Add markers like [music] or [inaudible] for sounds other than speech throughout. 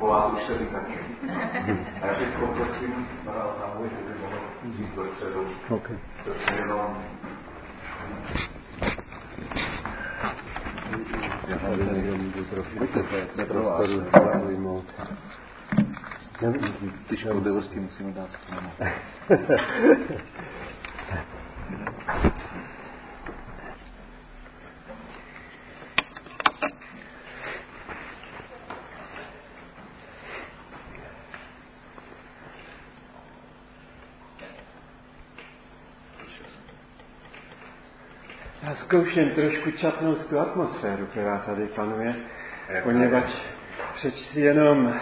po vás už jsem taky. A já teď poprosím na, na můj, že by mohl jít dopředu. Okay. To jenom Já tady jenom jdu trošku ne pro vás, prostoru zaujmout. ty škodlivosti musíme dát stranou. [laughs] Já zkouším trošku čapnout tu atmosféru, která tady panuje, poněvadž přeci jenom,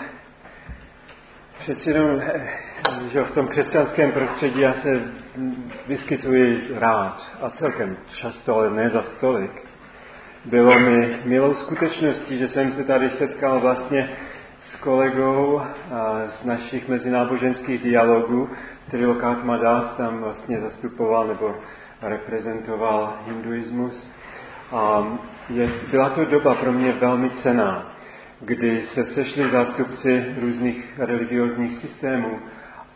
přeci jenom, že v tom křesťanském prostředí já se vyskytuji rád a celkem často, ale ne za stolik. Bylo mi milou skutečností, že jsem se tady setkal vlastně s kolegou z našich mezináboženských dialogů, který Lokát Madas tam vlastně zastupoval nebo reprezentoval hinduismus. A je, byla to doba pro mě velmi cená, kdy se sešli zástupci různých religiozních systémů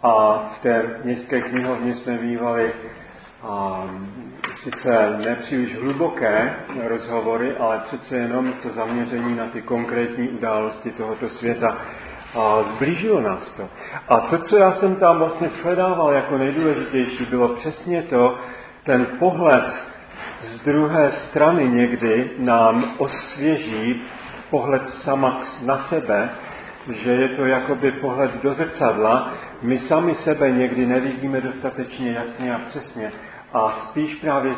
a v té městské knihovně jsme mývali um, sice nepříliš hluboké rozhovory, ale přece jenom to zaměření na ty konkrétní události tohoto světa. A zblížilo nás to. A to, co já jsem tam vlastně shledával jako nejdůležitější, bylo přesně to, ten pohled z druhé strany někdy nám osvěží pohled sama na sebe, že je to jakoby pohled do zrcadla. My sami sebe někdy nevidíme dostatečně jasně a přesně. A spíš právě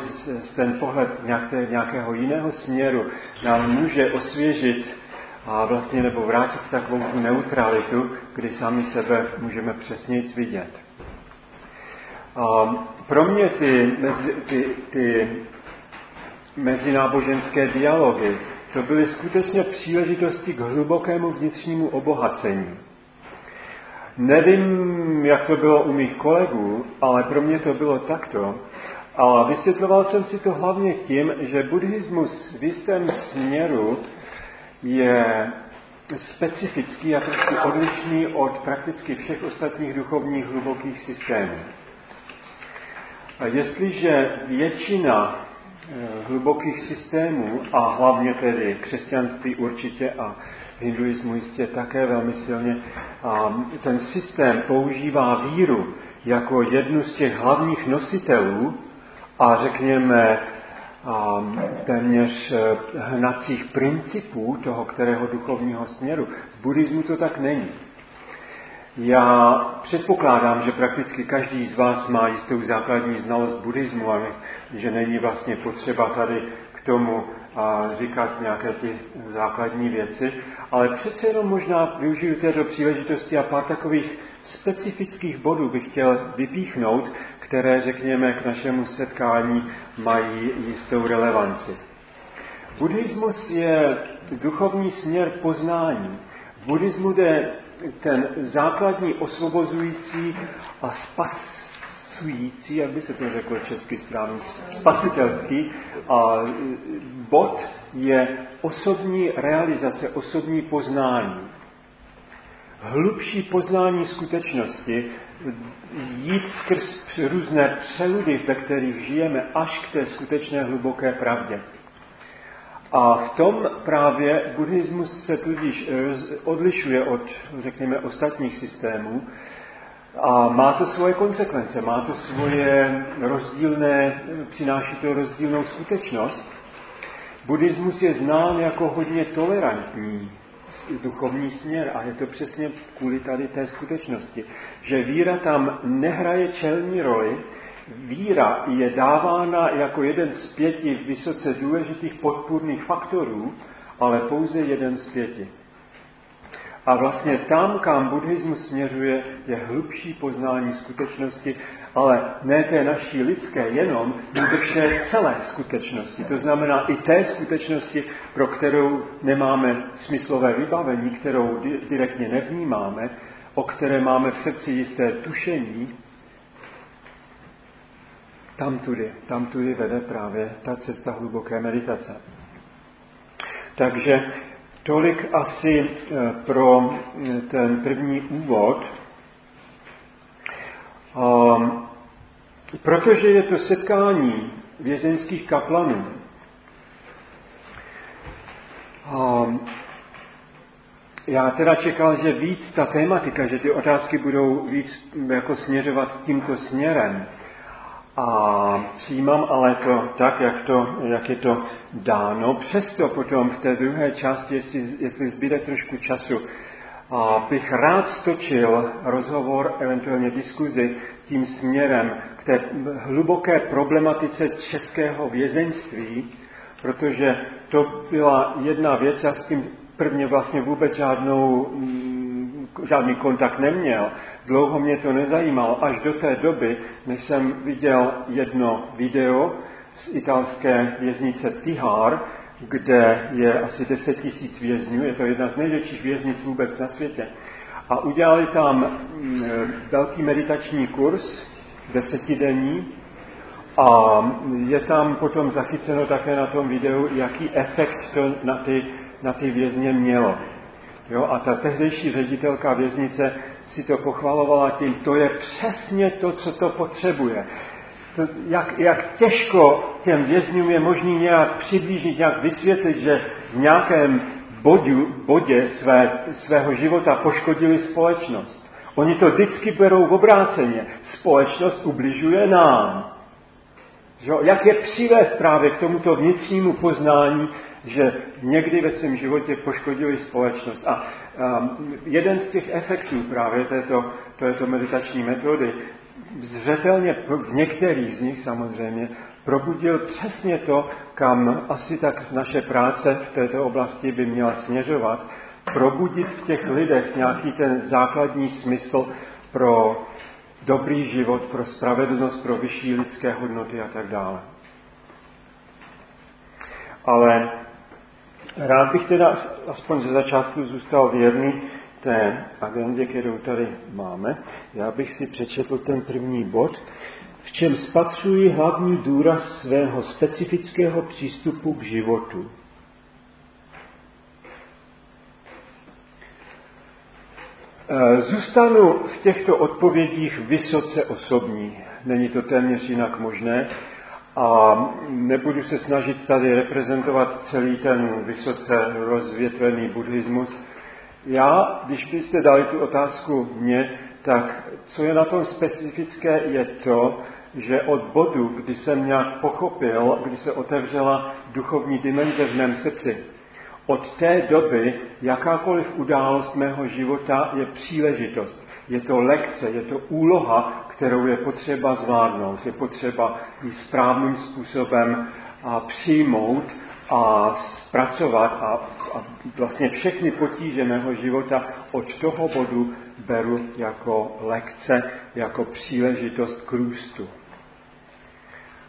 ten pohled nějaké, nějakého jiného směru nám může osvěžit a vlastně nebo vrátit takovou neutralitu, kdy sami sebe můžeme přesněji vidět. A pro mě ty, mezi, ty, ty mezináboženské dialogy, to byly skutečně příležitosti k hlubokému vnitřnímu obohacení. Nevím, jak to bylo u mých kolegů, ale pro mě to bylo takto. A vysvětloval jsem si to hlavně tím, že buddhismus v jistém směru je specifický a trošku odlišný od prakticky všech ostatních duchovních hlubokých systémů. A jestliže většina eh, hlubokých systémů, a hlavně tedy křesťanství určitě a hinduismu jistě také velmi silně, a ten systém používá víru jako jednu z těch hlavních nositelů a řekněme téměř eh, hnacích principů toho kterého duchovního směru. V buddhismu to tak není. Já předpokládám, že prakticky každý z vás má jistou základní znalost buddhismu a že není vlastně potřeba tady k tomu a říkat nějaké ty základní věci, ale přece jenom možná využiju této příležitosti a pár takových specifických bodů bych chtěl vypíchnout, které, řekněme, k našemu setkání mají jistou relevanci. Buddhismus je duchovní směr poznání. V buddhismu jde ten základní osvobozující a spasující, jak by se to řeklo česky správně, spasitelský a bod je osobní realizace, osobní poznání. Hlubší poznání skutečnosti, jít skrz různé přeludy, ve kterých žijeme, až k té skutečné hluboké pravdě. A v tom právě buddhismus se tudíž eh, odlišuje od, řekněme, ostatních systémů a má to svoje konsekvence, má to svoje rozdílné, přináší to rozdílnou skutečnost. Buddhismus je znám jako hodně tolerantní duchovní směr a je to přesně kvůli tady té skutečnosti, že víra tam nehraje čelní roli, víra je dávána jako jeden z pěti vysoce důležitých podpůrných faktorů, ale pouze jeden z pěti. A vlastně tam, kam buddhismus směřuje, je hlubší poznání skutečnosti, ale ne té naší lidské jenom, vše celé skutečnosti. To znamená i té skutečnosti, pro kterou nemáme smyslové vybavení, kterou direktně nevnímáme, o které máme v srdci jisté tušení, tam tudy, tam tudy vede právě ta cesta hluboké meditace. Takže Tolik asi eh, pro eh, ten první úvod. Um, protože je to setkání vězeňských kaplanů. Um, já teda čekal, že víc ta tématika, že ty otázky budou víc jako směřovat tímto směrem. A přijímám ale to tak, jak, to, jak je to dáno. Přesto potom v té druhé části, jestli, jestli zbyde trošku času, a bych rád stočil rozhovor, eventuálně diskuzi tím směrem k té hluboké problematice českého vězeňství, protože to byla jedna věc, já s tím prvně vlastně vůbec žádnou, mm, žádný kontakt neměl. Dlouho mě to nezajímalo, až do té doby, než jsem viděl jedno video z italské věznice Tihar, kde je asi 10 tisíc vězňů, je to jedna z největších věznic vůbec na světě. A udělali tam mm, velký meditační kurz, desetidenní, a je tam potom zachyceno také na tom videu, jaký efekt to na ty, na ty vězně mělo. Jo, a ta tehdejší ředitelka věznice si to pochvalovala tím, to je přesně to, co to potřebuje to, jak, jak těžko těm vězňům je možný nějak přiblížit, nějak vysvětlit, že v nějakém bodu, bodě své, svého života poškodili společnost. Oni to vždycky berou v obráceně. Společnost ubližuje nám. Že, jak je přivést právě k tomuto vnitřnímu poznání, že někdy ve svém životě poškodili společnost. A um, jeden z těch efektů právě této, této meditační metody zřetelně v některých z nich samozřejmě probudil přesně to, kam asi tak naše práce v této oblasti by měla směřovat, probudit v těch lidech nějaký ten základní smysl pro dobrý život, pro spravedlnost, pro vyšší lidské hodnoty a tak dále. Ale rád bych teda aspoň ze začátku zůstal věrný té agendě, kterou tady máme, já bych si přečetl ten první bod, v čem spatřuji hlavní důraz svého specifického přístupu k životu. E, zůstanu v těchto odpovědích vysoce osobní. Není to téměř jinak možné. A nebudu se snažit tady reprezentovat celý ten vysoce rozvětvený buddhismus, já, když byste dali tu otázku mně, tak co je na tom specifické, je to, že od bodu, kdy jsem nějak pochopil, kdy se otevřela duchovní dimenze v mém srdci, od té doby jakákoliv událost mého života je příležitost. Je to lekce, je to úloha, kterou je potřeba zvládnout. Je potřeba ji správným způsobem a přijmout a zpracovat a a vlastně všechny potíže mého života od toho bodu beru jako lekce, jako příležitost k růstu.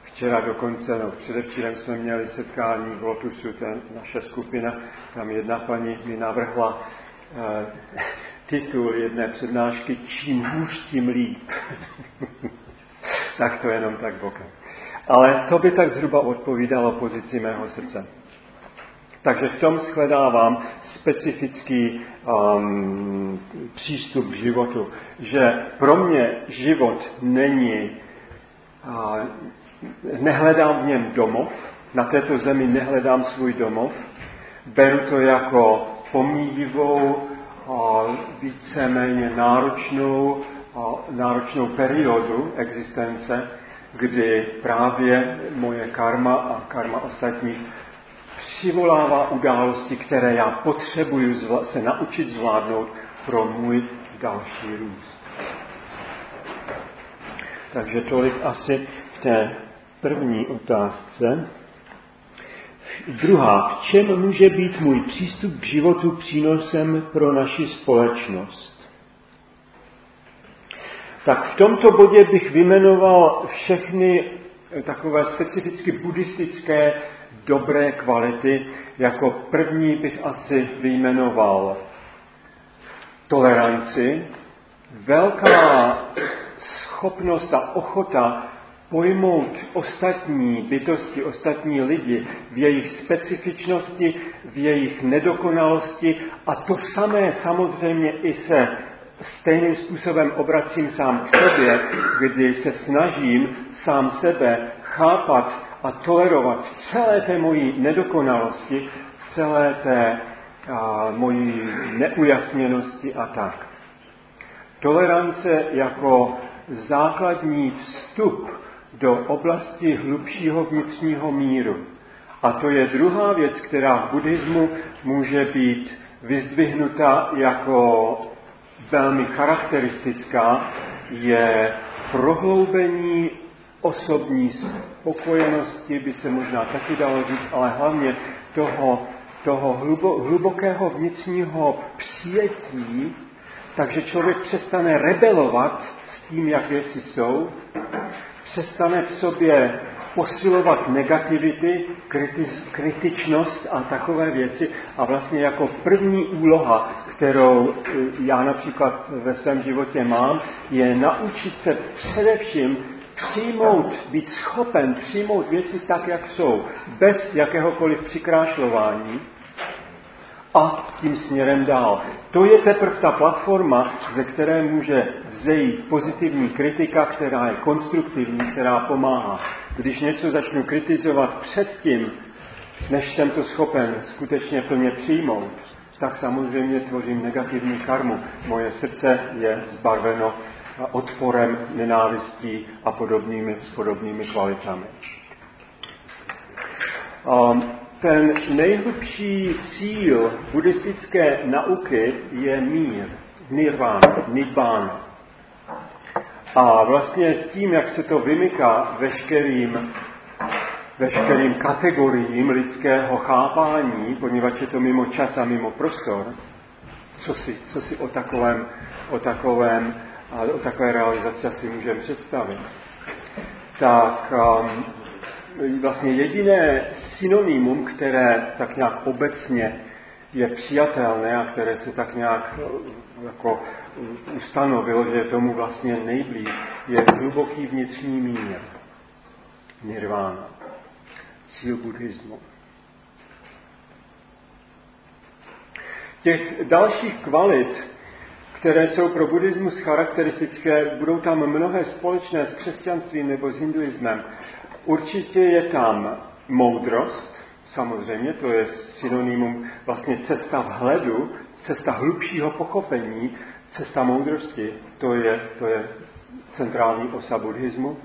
Včera dokonce, no předevčírem jsme měli setkání v Lotusu, ten, naše skupina, tam jedna paní mi navrhla eh, titul jedné přednášky Čím hůř, tím líp. tak to jenom tak bokem. Ale to by tak zhruba odpovídalo pozici mého srdce. Takže v tom shledávám specifický um, přístup k životu, že pro mě život není, uh, nehledám v něm domov, na této zemi nehledám svůj domov, beru to jako pomíjivou, víceméně náročnou, náročnou periodu existence, kdy právě moje karma a karma ostatních přivolává události, které já potřebuju se naučit zvládnout pro můj další růst. Takže tolik asi v té první otázce. Druhá, v čem může být můj přístup k životu přínosem pro naši společnost? Tak v tomto bodě bych vymenoval všechny takové specificky buddhistické dobré kvality. Jako první bych asi vyjmenoval toleranci, velká schopnost a ochota pojmout ostatní bytosti, ostatní lidi v jejich specifičnosti, v jejich nedokonalosti a to samé samozřejmě i se stejným způsobem obracím sám k sobě, kdy se snažím sám sebe chápat a tolerovat v celé té mojí nedokonalosti, v celé té a, mojí neujasněnosti a tak. Tolerance jako základní vstup do oblasti hlubšího vnitřního míru. A to je druhá věc, která v buddhismu může být vyzdvihnuta jako velmi charakteristická, je prohloubení osobní spokojenosti, by se možná taky dalo říct, ale hlavně toho, toho hlubo, hlubokého vnitřního přijetí, takže člověk přestane rebelovat s tím, jak věci jsou, přestane v sobě posilovat negativity, kritičnost a takové věci. A vlastně jako první úloha, kterou eh, já například ve svém životě mám, je naučit se především přijmout, být schopen přijmout věci tak, jak jsou, bez jakéhokoliv přikrášlování a tím směrem dál. To je teprve ta platforma, ze které může vzejít pozitivní kritika, která je konstruktivní, která pomáhá. Když něco začnu kritizovat předtím, než jsem to schopen skutečně plně přijmout, tak samozřejmě tvořím negativní karmu. Moje srdce je zbarveno odporem, nenávistí a podobnými, podobnými kvalitami. Um, ten nejhlubší cíl buddhistické nauky je mír, nirván, nibbán. A vlastně tím, jak se to vymyká veškerým, veškerým kategoriím lidského chápání, poněvadž je to mimo čas a mimo prostor, co si, co si o takovém, o takovém o takové realizaci asi můžeme představit. Tak um, vlastně jediné synonymum, které tak nějak obecně je přijatelné a které se tak nějak jako ustanovilo, že je tomu vlastně nejblíž, je hluboký vnitřní mír. Nirvana. Cíl buddhismu. Těch dalších kvalit, které jsou pro buddhismus charakteristické, budou tam mnohé společné s křesťanstvím nebo s hinduismem. Určitě je tam moudrost, samozřejmě, to je synonymum vlastně cesta vhledu, cesta hlubšího pochopení, cesta moudrosti, to je, to je centrální osa buddhismu.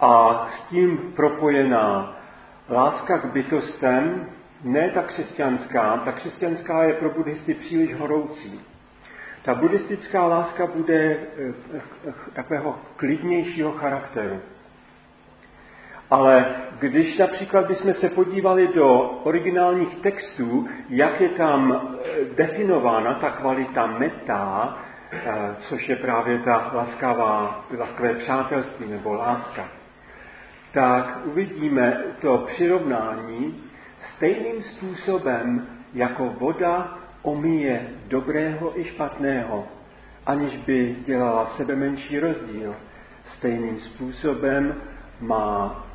A s tím propojená láska k bytostem, ne ta křesťanská, ta křesťanská je pro buddhisty příliš horoucí. Ta buddhistická láska bude eh, eh, takového klidnějšího charakteru. Ale když například bychom se podívali do originálních textů, jak je tam eh, definována ta kvalita meta, což je právě ta laskavá, laskavé přátelství nebo láska, tak uvidíme to přirovnání stejným způsobem, jako voda omíje dobrého i špatného, aniž by dělala sebe menší rozdíl. Stejným způsobem má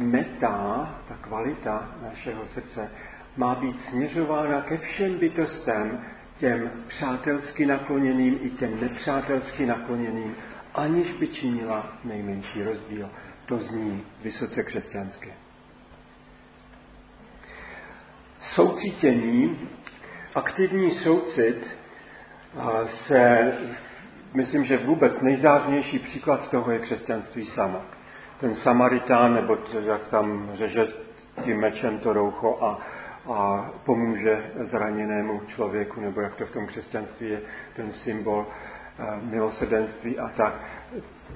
meta, ta kvalita našeho srdce, má být směřována ke všem bytostem, těm přátelsky nakloněným i těm nepřátelsky nakloněným, aniž by činila nejmenší rozdíl. To zní vysoce křesťanské. Soucítění aktivní soucit se, myslím, že vůbec nejzávnější příklad toho je křesťanství sama. Ten Samaritán, nebo jak tam řeže tím mečem to roucho a, a pomůže zraněnému člověku, nebo jak to v tom křesťanství je ten symbol milosrdenství a tak.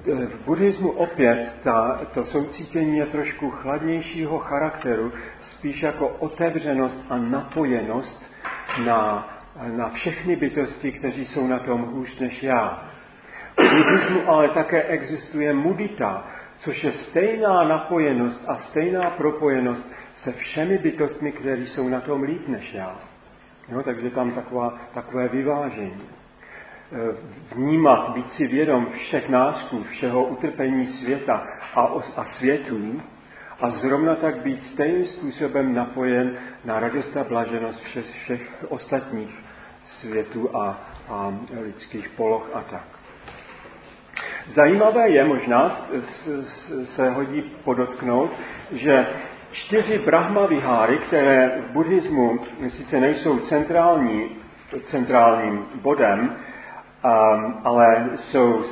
V buddhismu opět ta, to soucítění je trošku chladnějšího charakteru, spíš jako otevřenost a napojenost na, na všechny bytosti, kteří jsou na tom hůř než já. V buddhismu ale také existuje mudita, což je stejná napojenost a stejná propojenost se všemi bytostmi, které jsou na tom líp než já. Jo, takže tam taková, takové vyvážení. vnímat, být si vědom všech násků, všeho utrpení světa a, a světů, a zrovna tak být stejným způsobem napojen na radost a blaženost všech, všech ostatních světů a, a lidských poloh a tak. Zajímavé je možná, se hodí podotknout, že čtyři Brahma viháry, které v buddhismu sice nejsou centrální, centrálním bodem, ale jsou,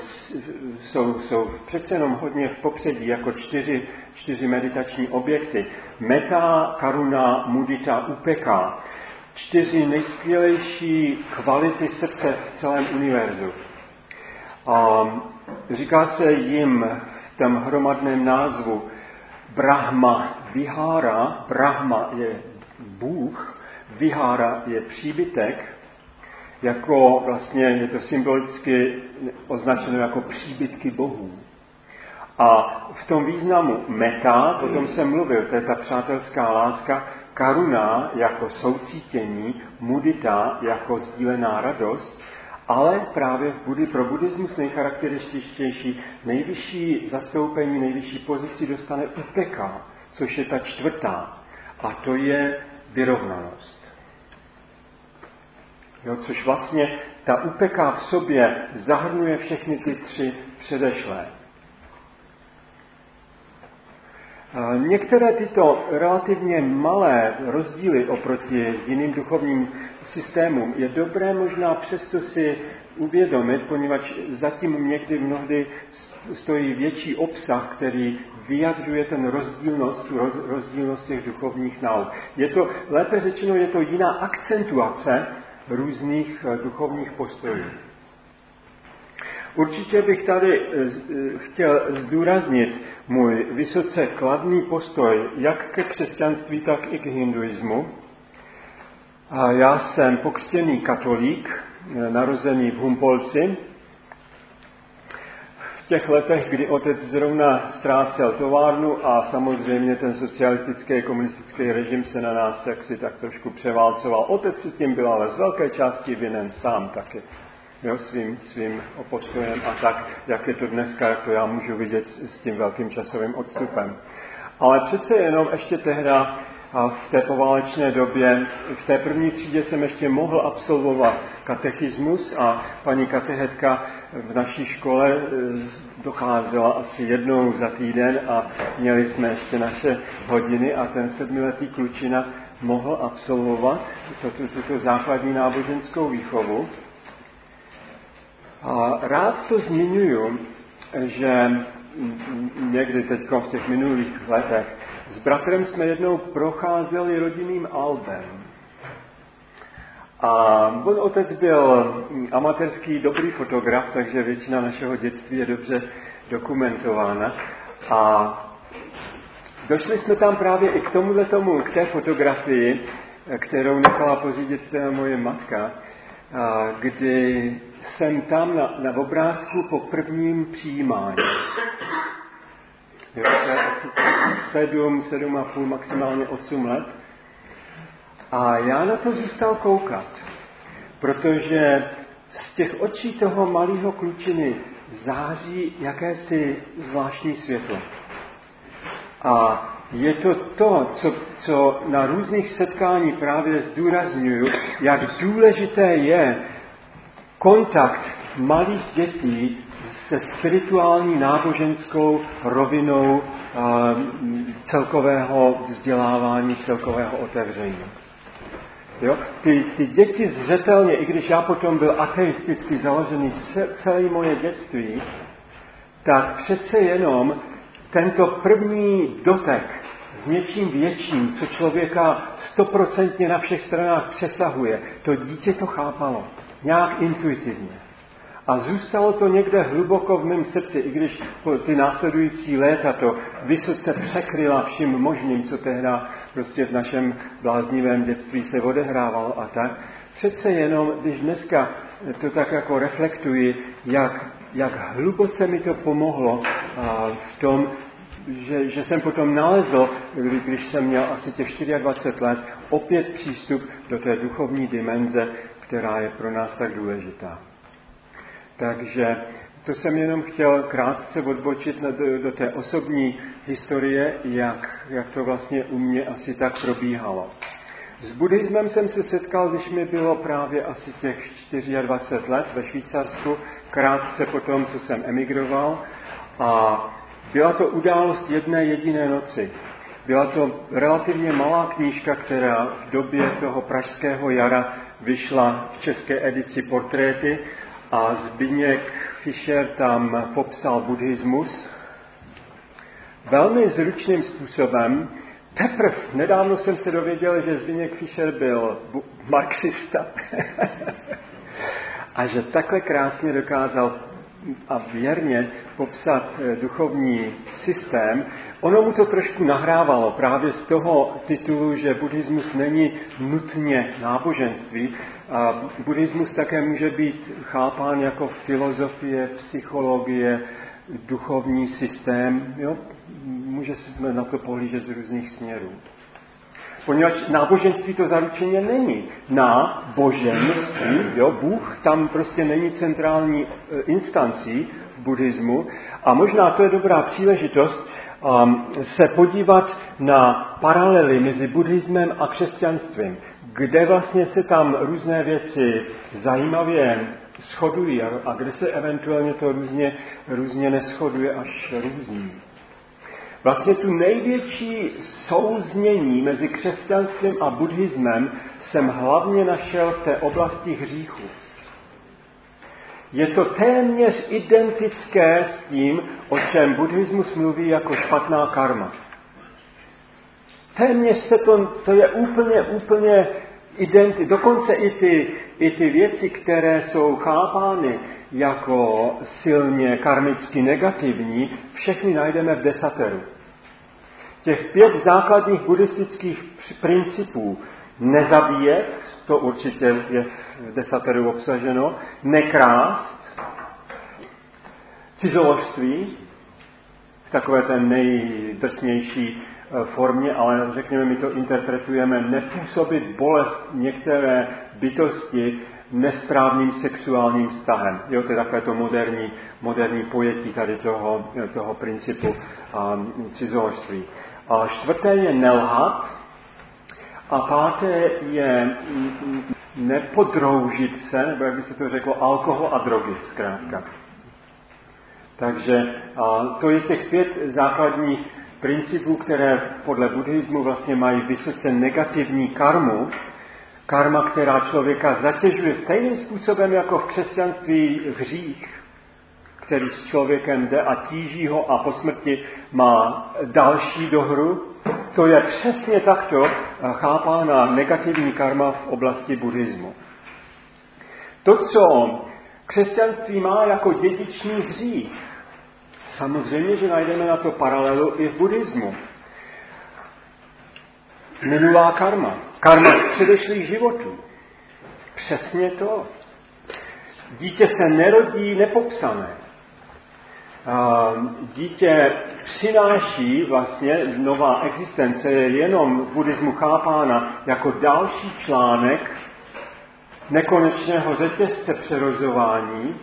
jsou, jsou přece jenom hodně v popředí jako čtyři, čtyři meditační objekty. Meta, Karuna, Mudita, Upeka. Čtyři nejskvělejší kvality srdce v celém univerzu. A říká se jim v tom hromadném názvu Brahma Vihara. Brahma je Bůh, Vihara je příbytek, jako vlastně je to symbolicky označeno jako příbytky bohů. A v tom významu meta, o tom jsem mluvil, to je ta přátelská láska, karuna jako soucítění, mudita jako sdílená radost, ale právě v Budy, pro buddhismus nejcharakterističtější, nejvyšší zastoupení, nejvyšší pozici dostane upeka, což je ta čtvrtá. A to je vyrovnanost. Jo, což vlastně ta upeka v sobě zahrnuje všechny ty tři předešlé. Některé tyto relativně malé rozdíly oproti jiným duchovním systémům je dobré možná přesto si uvědomit, poněvadž zatím někdy mnohdy stojí větší obsah, který vyjadřuje ten rozdílnost, tu rozdílnost těch duchovních nauk. Je to, lépe řečeno, je to jiná akcentuace různých eh, duchovních postojů. Určitě bych tady eh, chtěl zdůraznit můj vysoce kladný postoj jak ke křesťanství, tak i k hinduismu. A já jsem pokřtěný katolík, narozený v Humpolci, v těch letech, kdy otec zrovna ztrácel továrnu a samozřejmě ten socialistický komunistický režim se na nás jaksi tak trošku převálcoval. Otec si tím byl ale z velké části vinen sám taky. Jo, svým, svým postojem a tak, jak je to dneska, jak to já můžu vidět s tím velkým časovým odstupem. Ale přece jenom ještě tehda a v té poválečné době, v té první třídě jsem ještě mohl absolvovat katechismus a paní katechetka v naší škole e, docházela asi jednou za týden a měli jsme ještě naše hodiny a ten sedmiletý klučina mohl absolvovat tuto, tuto základní náboženskou výchovu. A rád to zmiňuju, že někdy teď v těch minulých letech s bratrem jsme jednou procházeli rodinným albem. A můj otec byl amatérský dobrý fotograf, takže většina našeho dětství je dobře dokumentována. A došli jsme tam právě i k tomuhle tomu, k té fotografii, kterou nechala pořídit moje matka, kdy jsem tam na, na obrázku po prvním přijímání. Jo, sedm, sedm a půl, maximálně osm let. A já na to zůstal koukat, protože z těch očí toho malého klučiny září jakési zvláštní světlo. A je to to, co, co na různých setkání právě zdůraznuju, jak důležité je kontakt malých dětí se spirituální náboženskou rovinou celkového vzdělávání, celkového otevření. Jo? Ty, ty děti zřetelně, i když já potom byl ateisticky založený celé moje dětství, tak přece jenom tento první dotek s něčím větším, co člověka stoprocentně na všech stranách přesahuje, to dítě to chápalo nějak intuitivně. A zůstalo to někde hluboko v mém srdci, i když ty následující léta to vysoce překryla vším možným, co tehdy prostě v našem bláznivém dětství se odehrávalo a tak. Přece jenom, když dneska to tak jako reflektuji, jak, jak hluboce mi to pomohlo v tom, že, že jsem potom nalezl, kdy, když jsem měl asi těch 24 let, opět přístup do té duchovní dimenze, která je pro nás tak důležitá. Takže to jsem jenom chtěl krátce odbočit do, do té osobní historie, jak, jak to vlastně u mě asi tak probíhalo. S buddhismem jsem se setkal, když mi bylo právě asi těch 24 let ve Švýcarsku, krátce po tom, co jsem emigroval. A byla to událost jedné jediné noci. Byla to relativně malá knížka, která v době toho pražského jara vyšla v české edici portréty a Zbigněk Fischer tam popsal buddhismus velmi zručným způsobem. Teprve nedávno jsem se dověděl, že Zbigněk Fischer byl marxista [laughs] a že takhle krásně dokázal a věrně popsat eh, duchovní systém, ono mu to trošku nahrávalo právě z toho titulu, že buddhismus není nutně náboženství. A buddhismus také může být chápán jako filozofie, psychologie, duchovní systém. Jo? Může se na to pohlížet z různých směrů poněvadž náboženství to zaručeně není. Na boženství, jo, Bůh tam prostě není centrální e, instancí v buddhismu a možná to je dobrá příležitost um, se podívat na paralely mezi buddhismem a křesťanstvím, kde vlastně se tam různé věci zajímavě shodují a, a kde se eventuálně to různě, různě neschoduje až různí. Vlastně tu největší souznění mezi křesťanstvím a buddhismem jsem hlavně našel v té oblasti hříchu. Je to téměř identické s tím, o čem buddhismus mluví jako špatná karma. Téměř se to, to je úplně, úplně identi, dokonce i ty, i ty věci, které jsou chápány jako silně karmicky negativní, všechny najdeme v desateru. Těch pět základních buddhistických principů nezabíjet, to určitě je v desateru obsaženo, nekrást, cizoložství, takové té nejdrsnější formě, ale řekněme, my to interpretujeme, nepůsobit bolest některé bytosti nesprávným sexuálním vztahem. Jo, to je takové to moderní, moderní pojetí tady toho, toho principu um, cizoložství. A čtvrté je nelhat. A páté je nepodroužit se, nebo jak by se to řeklo, alkohol a drogy zkrátka. Takže a to je těch pět základních principů, které podle buddhismu vlastně mají vysoce negativní karmu. Karma, která člověka zatěžuje stejným způsobem jako v křesťanství hřích který s člověkem jde a tíží ho a po smrti má další dohru. To je přesně takto chápána negativní karma v oblasti buddhismu. To, co křesťanství má jako dědičný hřích, samozřejmě, že najdeme na to paralelu i v buddhismu. Minulá karma, karma z předešlých životů. Přesně to. Dítě se nerodí nepopsané dítě přináší vlastně nová existence, je jenom v buddhismu chápána jako další článek nekonečného řetězce přerozování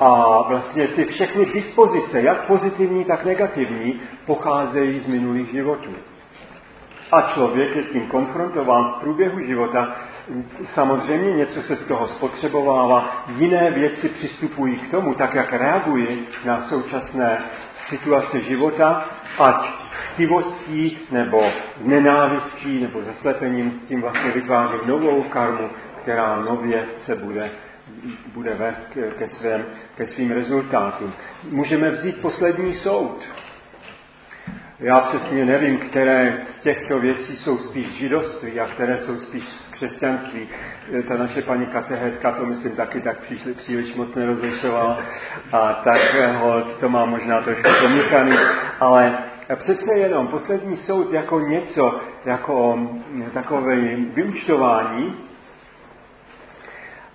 a vlastně ty všechny dispozice, jak pozitivní, tak negativní, pocházejí z minulých životů. A člověk je tím konfrontován v průběhu života samozřejmě něco se z toho spotřebovává, jiné věci přistupují k tomu, tak jak reagují na současné situace života, ať chtivostí nebo nenávistí nebo zaslepením, tím vlastně vytváří novou karmu, která nově se bude bude vést ke, svém, ke svým rezultátům. Můžeme vzít poslední soud. Já přesně nevím, které z těchto věcí jsou spíš židovství a které jsou spíš křesťanství. Ta naše paní katehetka to myslím taky tak příliš, příliš moc nerozlišovala a tak hold, to má možná trošku pomíchaný, ale přece jenom poslední soud jako něco, jako takové vyučtování,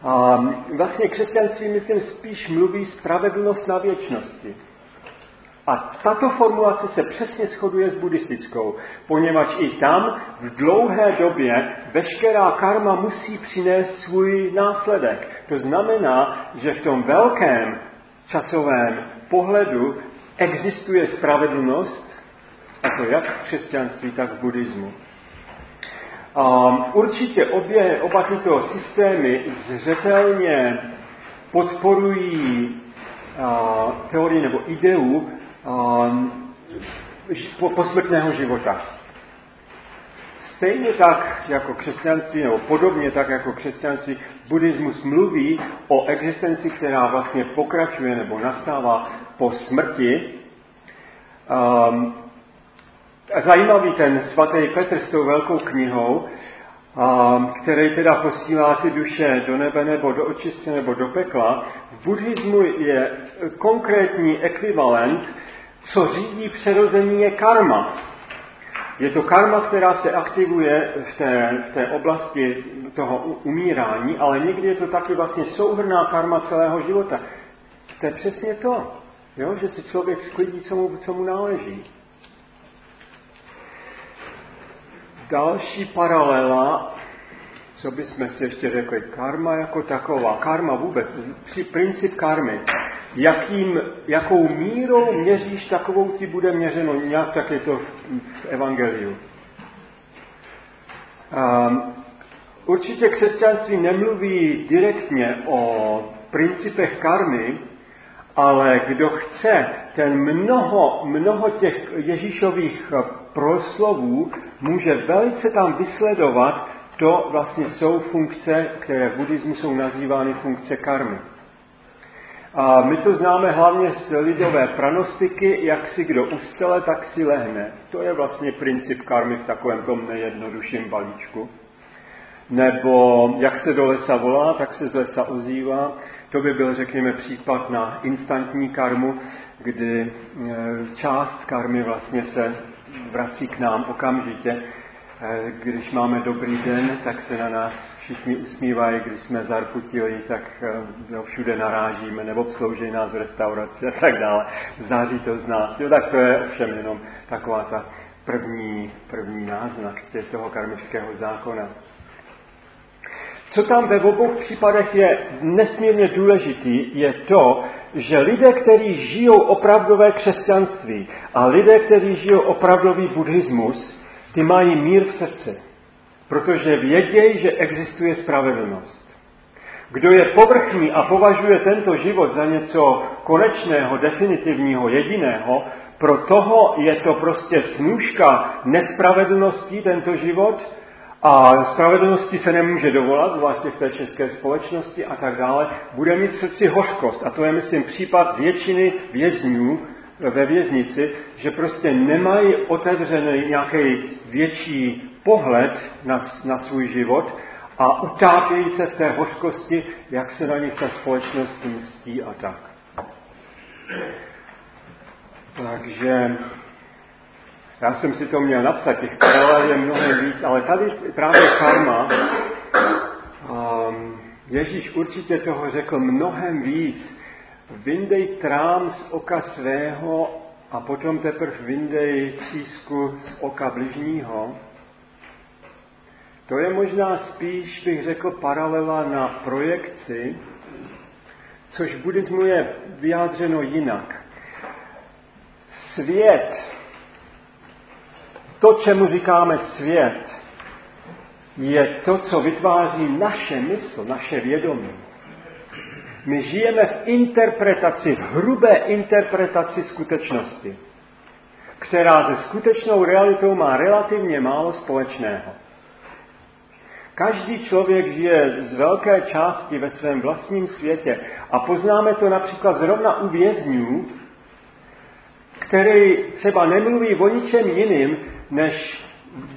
a vlastně křesťanství, myslím, spíš mluví spravedlnost na věčnosti. A tato formulace se přesně shoduje s buddhistickou, poněvadž i tam v dlouhé době veškerá karma musí přinést svůj následek. To znamená, že v tom velkém časovém pohledu existuje spravedlnost, a to jak v křesťanství, tak v buddhismu. A určitě obě, oba tyto systémy zřetelně podporují a, teorii nebo ideu a, posmrtného života. Stejně tak jako křesťanství, nebo podobně tak jako křesťanství, buddhismus mluví o existenci, která vlastně pokračuje nebo nastává po smrti. Um, zajímavý ten svatý Petr s tou velkou knihou, který teda posílá ty duše do nebe nebo do očistce nebo do pekla. V buddhismu je konkrétní ekvivalent, co řídí přerození je karma. Je to karma, která se aktivuje v té, v té oblasti toho umírání, ale někdy je to taky vlastně souhrná karma celého života. To je přesně to, jo? že si člověk sklidí, co mu, co mu náleží. Další paralela, co bychom si ještě řekli, karma jako taková, karma vůbec, princip karmy, jakým, jakou mírou měříš, takovou ti bude měřeno, nějak tak je to v, v Evangeliu. Um, určitě křesťanství nemluví direktně o principech karmy, ale kdo chce, ten mnoho, mnoho těch Ježíšových proslovů může velice tam vysledovat, to vlastně jsou funkce, které v buddhismu jsou nazývány funkce karmy. A my to známe hlavně z lidové pranostiky, jak si kdo ustele, tak si lehne. To je vlastně princip karmy v takovém tom nejjednodušším balíčku. Nebo jak se do lesa volá, tak se z lesa ozývá. To by byl, řekněme, případ na instantní karmu, kdy e, část karmy vlastně se vrací k nám okamžitě. E, když máme dobrý den, tak se na nás všichni usmívají, když jsme zarputili, tak no, všude narážíme, nebo obslouží nás v restauraci a tak dále. Září to z nás. Jo, tak to je ovšem jenom taková ta první, první náznak toho karmického zákona. Co tam ve obou případech je nesmírně důležitý, je to, že lidé, kteří žijou opravdové křesťanství a lidé, kteří žijou opravdový buddhismus, ty mají mír v srdci protože vědějí, že existuje spravedlnost. Kdo je povrchní a považuje tento život za něco konečného, definitivního, jediného, pro toho je to prostě snůžka nespravedlností tento život a spravedlnosti se nemůže dovolat, zvláště v té české společnosti a tak dále, bude mít v srdci hořkost. A to je, myslím, případ většiny vězňů ve věznici, že prostě nemají otevřený nějaký větší pohled na, na svůj život a utápějí se v té hořkosti, jak se na nich ta společnost mstí a tak. Takže já jsem si to měl napsat, těch paralel je mnohem víc, ale tady právě karma, um, Ježíš určitě toho řekl mnohem víc. Vyndej trám z oka svého a potom teprve vyndej třísku z oka bližního. To je možná spíš, bych řekl, paralela na projekci, což v buddhismu je vyjádřeno jinak. Svět, to, čemu říkáme svět, je to, co vytváří naše mysl, naše vědomí. My žijeme v interpretaci, v hrubé interpretaci skutečnosti, která se skutečnou realitou má relativně málo společného. Každý člověk žije z velké části ve svém vlastním světě a poznáme to například zrovna u vězňů, který třeba nemluví o ničem jiným, než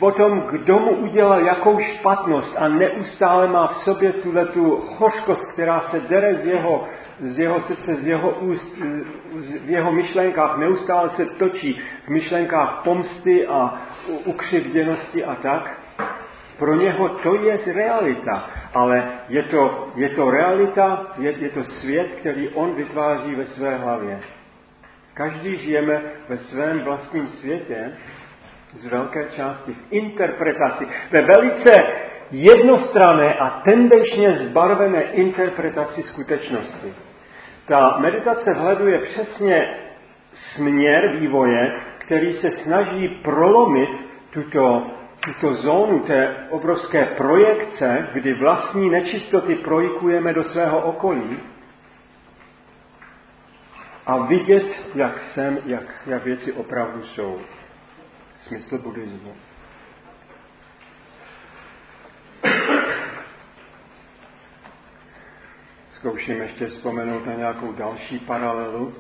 o tom, kdo mu udělal jakou špatnost a neustále má v sobě tuhle tu hořkost, která se dere z jeho, z jeho srdce, z jeho úst, v jeho myšlenkách, neustále se točí v myšlenkách pomsty a ukřivděnosti a tak. Pro něho to je realita, ale je to, je to realita, je, je to svět, který on vytváří ve své hlavě. Každý žijeme ve svém vlastním světě, z velké části v interpretaci, ve velice jednostranné a tendenčně zbarvené interpretaci skutečnosti. Ta meditace vhleduje přesně směr vývoje, který se snaží prolomit tuto, tuto zónu té obrovské projekce, kdy vlastní nečistoty projikujeme do svého okolí a vidět, jak jsem, jak, jak věci opravdu jsou. Smysl buddhismu. Zkouším ještě vzpomenout na nějakou další paralelu.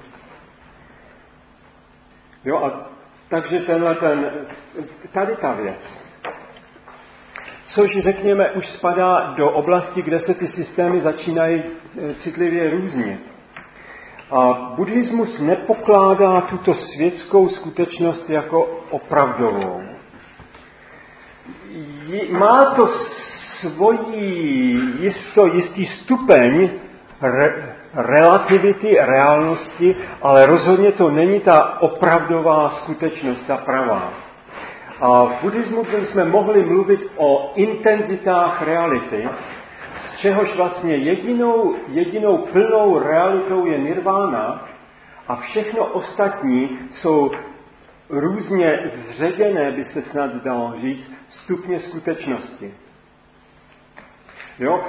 Jo, a takže tenhle ten, tady ta věc, což řekněme už spadá do oblasti, kde se ty systémy začínají citlivě různit. A buddhismus nepokládá tuto světskou skutečnost jako opravdovou. Má to svojí jisto, jistý stupeň re, relativity, reálnosti, ale rozhodně to není ta opravdová skutečnost, ta pravá. A v buddhismu bychom mohli mluvit o intenzitách reality, z čehož vlastně jedinou, jedinou plnou realitou je nirvána a všechno ostatní jsou různě zředěné, by se snad dalo říct, stupně skutečnosti. Jo?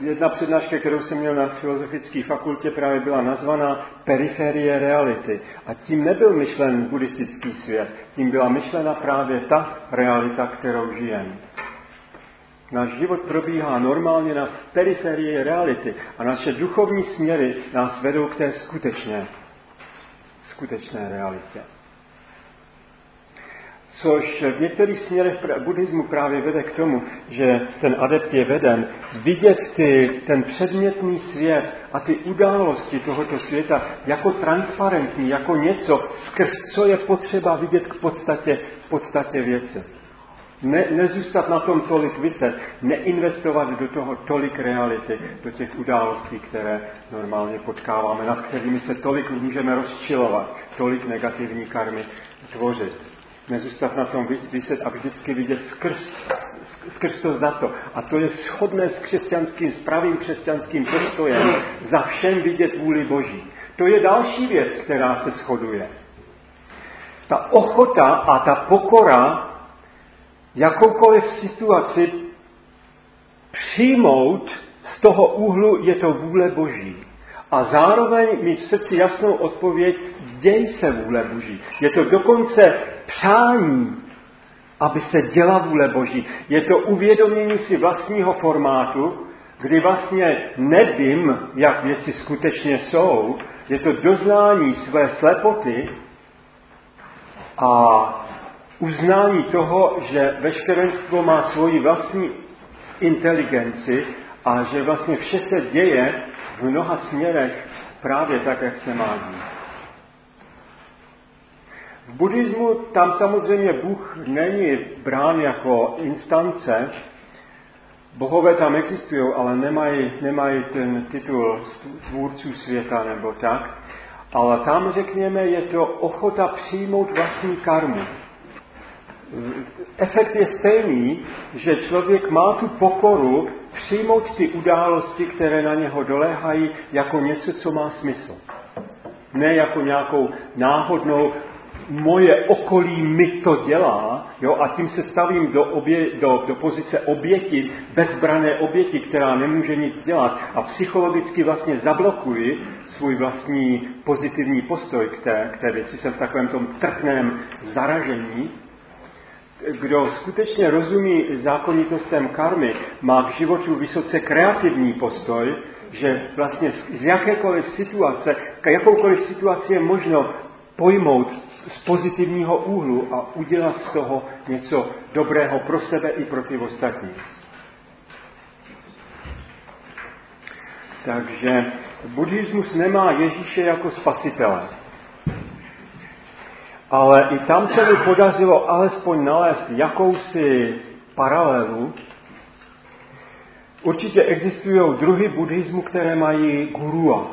Jedna přednáška, kterou jsem měl na filozofické fakultě, právě byla nazvaná Periferie reality. A tím nebyl myšlen buddhistický svět, tím byla myšlena právě ta realita, kterou žijeme. Náš život probíhá normálně na periferii reality a naše duchovní směry nás vedou k té skutečné, skutečné realitě což v některých směrech buddhismu právě vede k tomu, že ten adept je veden vidět ty, ten předmětný svět a ty události tohoto světa jako transparentní, jako něco, skrz co je potřeba vidět k podstatě, podstatě věce. Ne, nezůstat na tom tolik vyset, neinvestovat do toho tolik reality, do těch událostí, které normálně potkáváme, nad kterými se tolik můžeme rozčilovat, tolik negativní karmy tvořit nezůstat na tom vyset a vždycky vidět skrz, skrz to za to. A to je shodné s křesťanským, s pravým křesťanským postojem, za všem vidět vůli Boží. To je další věc, která se shoduje. Ta ochota a ta pokora jakoukoliv situaci přijmout z toho úhlu je to vůle Boží. A zároveň mít v srdci jasnou odpověď, děj se vůle Boží. Je to dokonce přání, aby se děla vůle Boží. Je to uvědomění si vlastního formátu, kdy vlastně nevím, jak věci skutečně jsou. Je to doznání své slepoty a uznání toho, že veškerenstvo má svoji vlastní inteligenci a že vlastně vše se děje v mnoha směrech právě tak, jak se má dít. V buddhismu tam samozřejmě Bůh není brán jako instance, bohové tam existují, ale nemají, nemají ten titul tvůrců světa nebo tak. Ale tam, řekněme, je to ochota přijmout vlastní karmu. Efekt je stejný, že člověk má tu pokoru přijmout ty události, které na něho doléhají, jako něco, co má smysl. Ne jako nějakou náhodnou moje okolí mi to dělá, jo, a tím se stavím do, obě, do, do pozice oběti, bezbrané oběti, která nemůže nic dělat a psychologicky vlastně zablokuji svůj vlastní pozitivní postoj k té, k té věci. Jsem v takovém tom trhném zaražení. Kdo skutečně rozumí zákonitostem karmy, má k životu vysoce kreativní postoj, že vlastně z jakékoliv situace, jakoukoliv situaci je možno pojmout z pozitivního úhlu a udělat z toho něco dobrého pro sebe i pro ty ostatní. Takže buddhismus nemá Ježíše jako spasitele. Ale i tam se mi podařilo alespoň nalézt jakousi paralelu. Určitě existují druhy buddhismu, které mají gurua.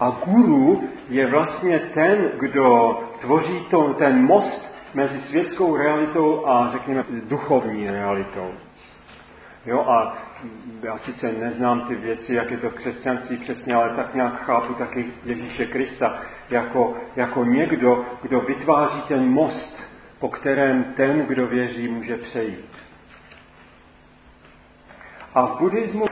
A guru je vlastně ten, kdo tvoří to, ten most mezi světskou realitou a, řekněme, duchovní realitou. Jo, a já sice neznám ty věci, jak je to v křesťanství přesně, ale tak nějak chápu taky Ježíše Krista jako, jako někdo, kdo vytváří ten most, po kterém ten, kdo věří, může přejít. A v buddhismu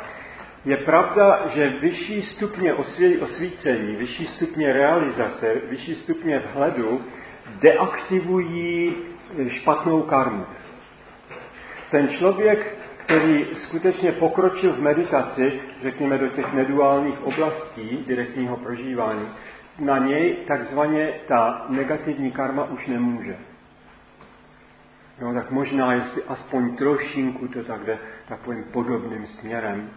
je pravda, že vyšší stupně osvícení, vyšší stupně realizace, vyšší stupně vhledu deaktivují špatnou karmu. Ten člověk, který skutečně pokročil v meditaci, řekněme do těch neduálních oblastí direktního prožívání, na něj takzvaně ta negativní karma už nemůže. No, tak možná, jestli aspoň trošinku to tak jde takovým podobným směrem.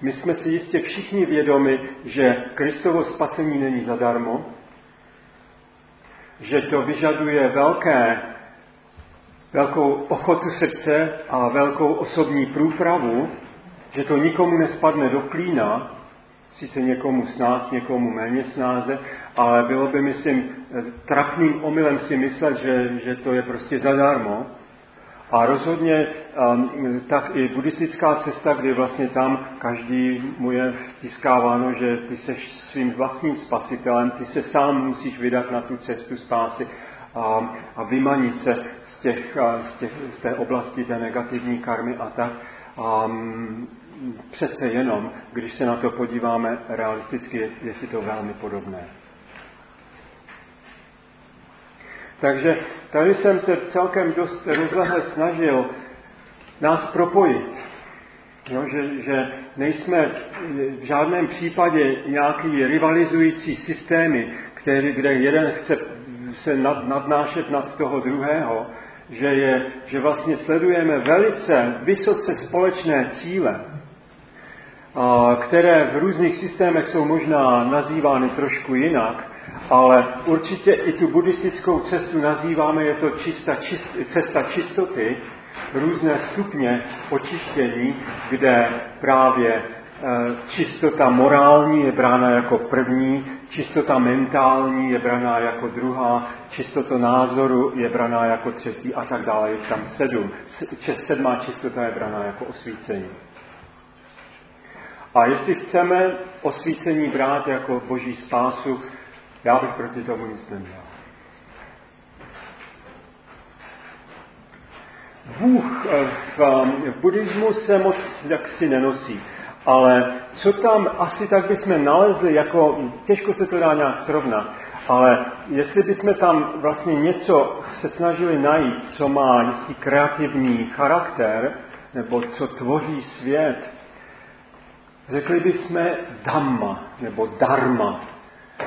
My jsme si jistě všichni vědomi, že Kristovo spasení není zadarmo, že to vyžaduje velké, velkou ochotu srdce a velkou osobní průpravu, že to nikomu nespadne do klína, sice někomu s nás, někomu méně snáze, ale bylo by, myslím, trapným omylem si myslet, že, že to je prostě zadarmo. A rozhodně um, tak i buddhistická cesta, kdy vlastně tam každý mu je vtiskáváno, že ty jsi svým vlastním spasitelem, ty se sám musíš vydat na tu cestu spásy a, a vymanit se těch, z, těch, z té oblasti té negativní karmy a tak. A, přece jenom, když se na to podíváme realisticky, je, je si to velmi podobné. Takže tady jsem se celkem dost rozlehle snažil nás propojit. Jo, že, že nejsme v žádném případě nějaký rivalizující systémy, který, kde jeden chce se nad, nadnášet nad toho druhého, že, je, že vlastně sledujeme velice vysoce společné cíle, které v různých systémech jsou možná nazývány trošku jinak, ale určitě i tu buddhistickou cestu nazýváme, je to čista, čist, cesta čistoty, různé stupně očištění, kde právě čistota morální je brána jako první, čistota mentální je braná jako druhá, čistota názoru je braná jako třetí a tak dále. Je tam sedm. Sedmá čistota je braná jako osvícení. A jestli chceme osvícení brát jako boží spásu, já bych proti tomu nic neměl. Bůh eh, v, eh, v buddhismu se moc jaksi nenosí, ale co tam asi tak bychom nalezli, jako těžko se to dá nějak srovnat, ale jestli bychom tam vlastně něco se snažili najít, co má jistý kreativní charakter, nebo co tvoří svět, řekli bychom dhamma, nebo dharma,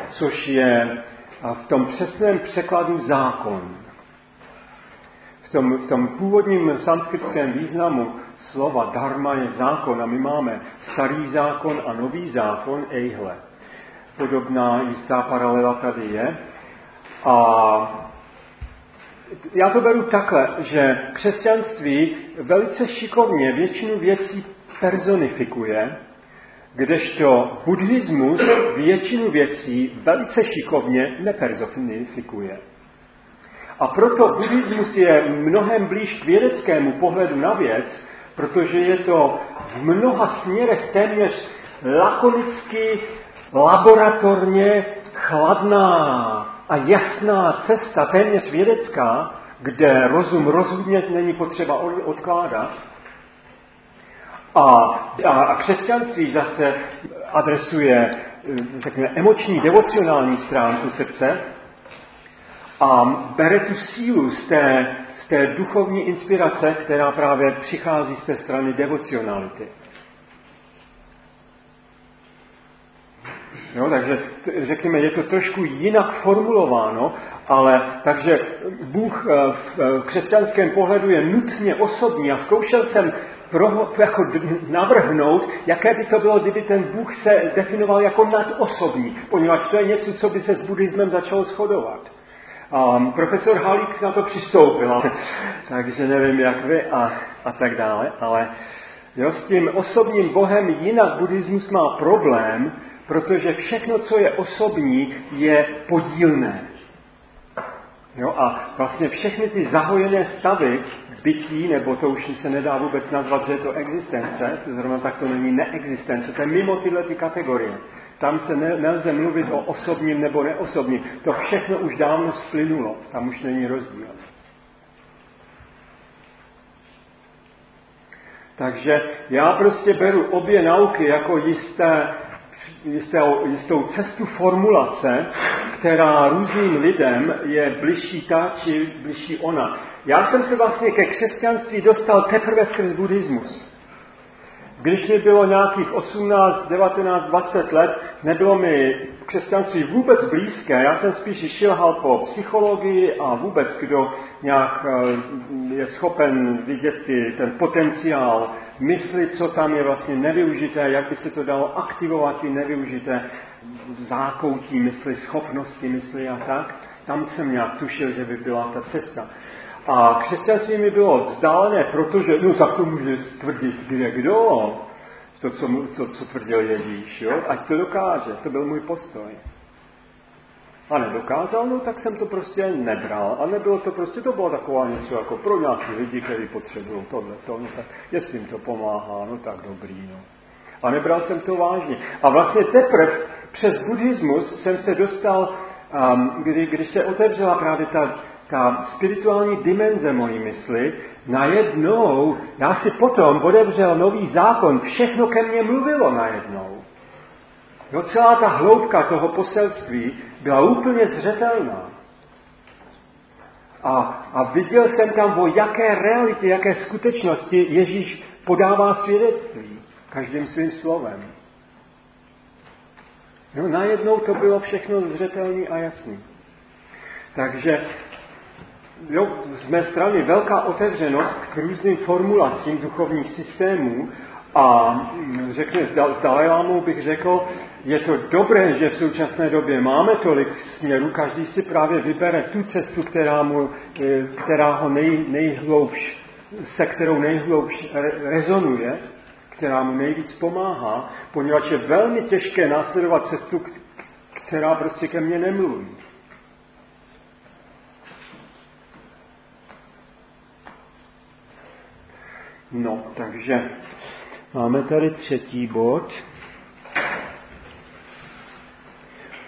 což je v tom přesném překladu zákon. V tom, v tom původním sanskritském významu slova dharma je zákon a my máme starý zákon a nový zákon, ejhle. Podobná jistá paralela tady je. A já to beru takhle, že křesťanství velice šikovně většinu věcí personifikuje kdežto buddhismus většinu věcí velice šikovně nepersonifikuje. A proto buddhismus je mnohem blíž k vědeckému pohledu na věc, protože je to v mnoha směrech téměř lakonicky, laboratorně chladná a jasná cesta, téměř vědecká, kde rozum rozhodně není potřeba odkládat, a, a, a křesťanství zase adresuje řekněme, emoční, devocionální stránku srdce a bere tu sílu z té, té duchovní inspirace, která právě přichází z té strany devocionality. Jo, takže řekněme, je to trošku jinak formulováno, ale takže Bůh eh, v křesťanském pohledu je nutně osobní a zkoušel jsem pro, jako navrhnout, jaké by to bylo, kdyby ten Bůh se definoval jako nadosobní, poněvadž to je něco, co by se s buddhismem začalo shodovat. Um, profesor Halík na to přistoupil, [laughs] takže nevím, jak vy a, a tak dále, ale jo, s tím osobním Bohem jinak buddhismus má problém, protože všechno, co je osobní, je podílné. Jo, a vlastně všechny ty zahojené stavy bytí, nebo to už se nedá vůbec nazvat, že je to existence, to zrovna tak to není neexistence, to je mimo tyhle ty kategorie. Tam se ne, nelze mluvit o osobním nebo neosobním. To všechno už dávno splynulo. Tam už není rozdíl. Takže já prostě beru obě nauky jako jisté, jistou, jistou cestu formulace, která různým lidem je bližší ta či bližší ona. Já jsem se vlastně ke křesťanství dostal teprve skrz buddhismus. Když mi bylo nějakých 18, 19, 20 let, nebylo mi křesťanství vůbec blízké. Já jsem spíš šilhal po psychologii a vůbec, kdo nějak eh, je schopen vidět ty, ten potenciál mysli, co tam je vlastně nevyužité, jak by se to dalo aktivovat, ty nevyužité zákoutí mysli, schopnosti mysli a tak. Tam jsem nějak tušil, že by byla ta cesta. A křesťanství mi bylo vzdálené, protože, no tak to může tvrdit kde kdo, to, co, to, co tvrdil Ježíš, jo? ať to dokáže, to byl můj postoj. A nedokázal, no tak jsem to prostě nebral. A nebylo to prostě, to bylo taková něco jako pro nějaký lidi, kteří potřebují tohle, to, no tak jestli jim to pomáhá, no tak dobrý, no. A nebral jsem to vážně. A vlastně teprve přes buddhismus jsem se dostal, um, kdy, když se otevřela právě ta ta spirituální dimenze mojí mysli, najednou, já si potom odevřel nový zákon, všechno ke mně mluvilo najednou. No celá ta hloubka toho poselství byla úplně zřetelná. A, a viděl jsem tam, o jaké realitě, jaké skutečnosti Ježíš podává svědectví každým svým slovem. No najednou to bylo všechno zřetelný a jasný. Takže jo, z mé strany velká otevřenost k různým formulacím duchovních systémů a mm, řekne, s Dalajlámou bych řekl, je to dobré, že v současné době máme tolik směrů, každý si právě vybere tu cestu, která, mu, e, která ho nej, nejhloubš, se kterou nejhloubš rezonuje, která mu nejvíc pomáhá, poněvadž je velmi těžké následovat cestu, která prostě ke mně nemluví. No, takže máme tady třetí bod.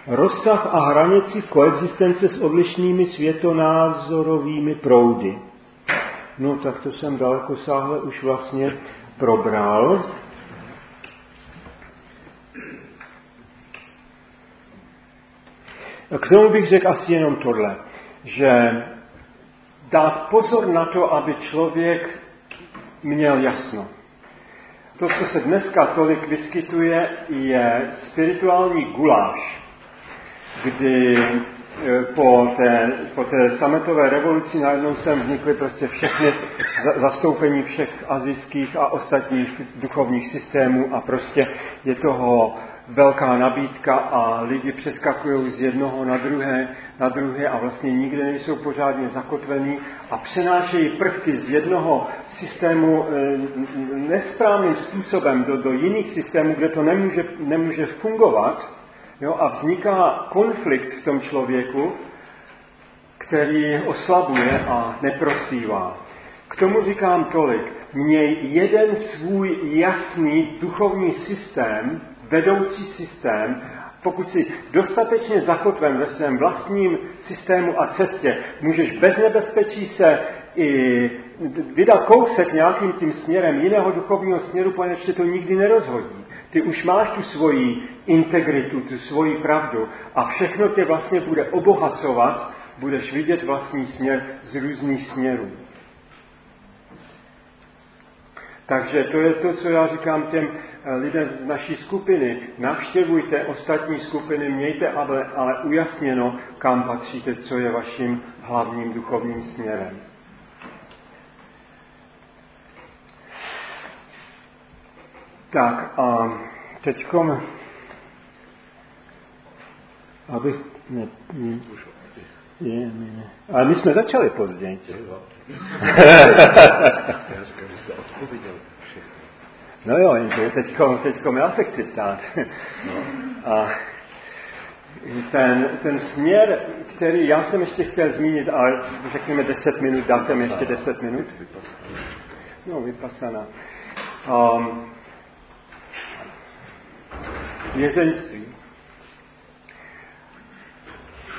Rozsah a hranici koexistence s odlišnými světonázorovými proudy. No, tak to jsem daleko sáhle už vlastně probral. K tomu bych řekl asi jenom tohle, že dát pozor na to, aby člověk měl jasno. To, co se dneska tolik vyskytuje, je spirituální guláš, kdy e, po té, po té sametové revoluci najednou sem vznikly prostě všechny zastoupení všech azijských a ostatních duchovních systémů a prostě je toho velká nabídka a lidi přeskakují z jednoho na druhé, na druhé a vlastně nikde nejsou pořádně zakotvení a přenášejí prvky z jednoho systému eh, nesprávným způsobem do, do jiných systémů, kde to nemůže, nemůže fungovat jo, a vzniká konflikt v tom člověku, který oslabuje a neprospívá. K tomu říkám tolik. Měj jeden svůj jasný duchovní systém, vedoucí systém, pokud si dostatečně zakotven ve svém vlastním systému a cestě, můžeš bez nebezpečí se i vydat kousek nějakým tím směrem jiného duchovního směru, poněvadž to nikdy nerozhodí. Ty už máš tu svoji integritu, tu svoji pravdu a všechno tě vlastně bude obohacovat, budeš vidět vlastní směr z různých směrů. Takže to je to, co já říkám těm eh, lidem z naší skupiny. Navštěvujte ostatní skupiny, mějte ale, ale ujasněno, kam patříte, co je vaším hlavním duchovním směrem. Tak a teďkom, abych, ne, ne, je, ne, ale my jsme začali později. [laughs] No jo, jenže teďkom, teďkom já se chci ptát. No. A ten, ten směr, který já jsem ještě chtěl zmínit, ale řekněme 10 minut, dáte mi ještě 10 minut? No, vypasaná. Um, vězeňství. Eh,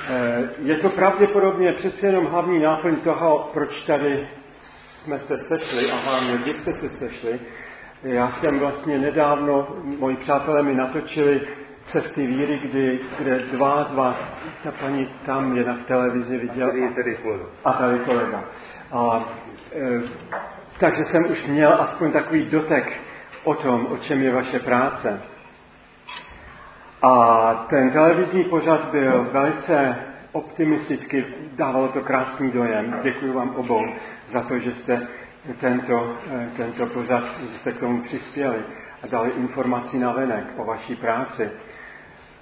je to pravděpodobně přece jenom hlavní náplň toho, proč tady jsme se sešli a hlavně vy jste se sešli. Já jsem vlastně nedávno, moji přátelé mi natočili cesty víry, kdy, kde dva z vás, ta paní tam je na televizi viděl. A tady tady kolega. A tady kolega. A, e, takže jsem už měl aspoň takový dotek o tom, o čem je vaše práce. A ten televizní pořad byl velice optimisticky, dávalo to krásný dojem. Děkuji vám obou za to, že jste tento, e, tento pořad, že jste k tomu přispěli a dali informaci na venek o vaší práci.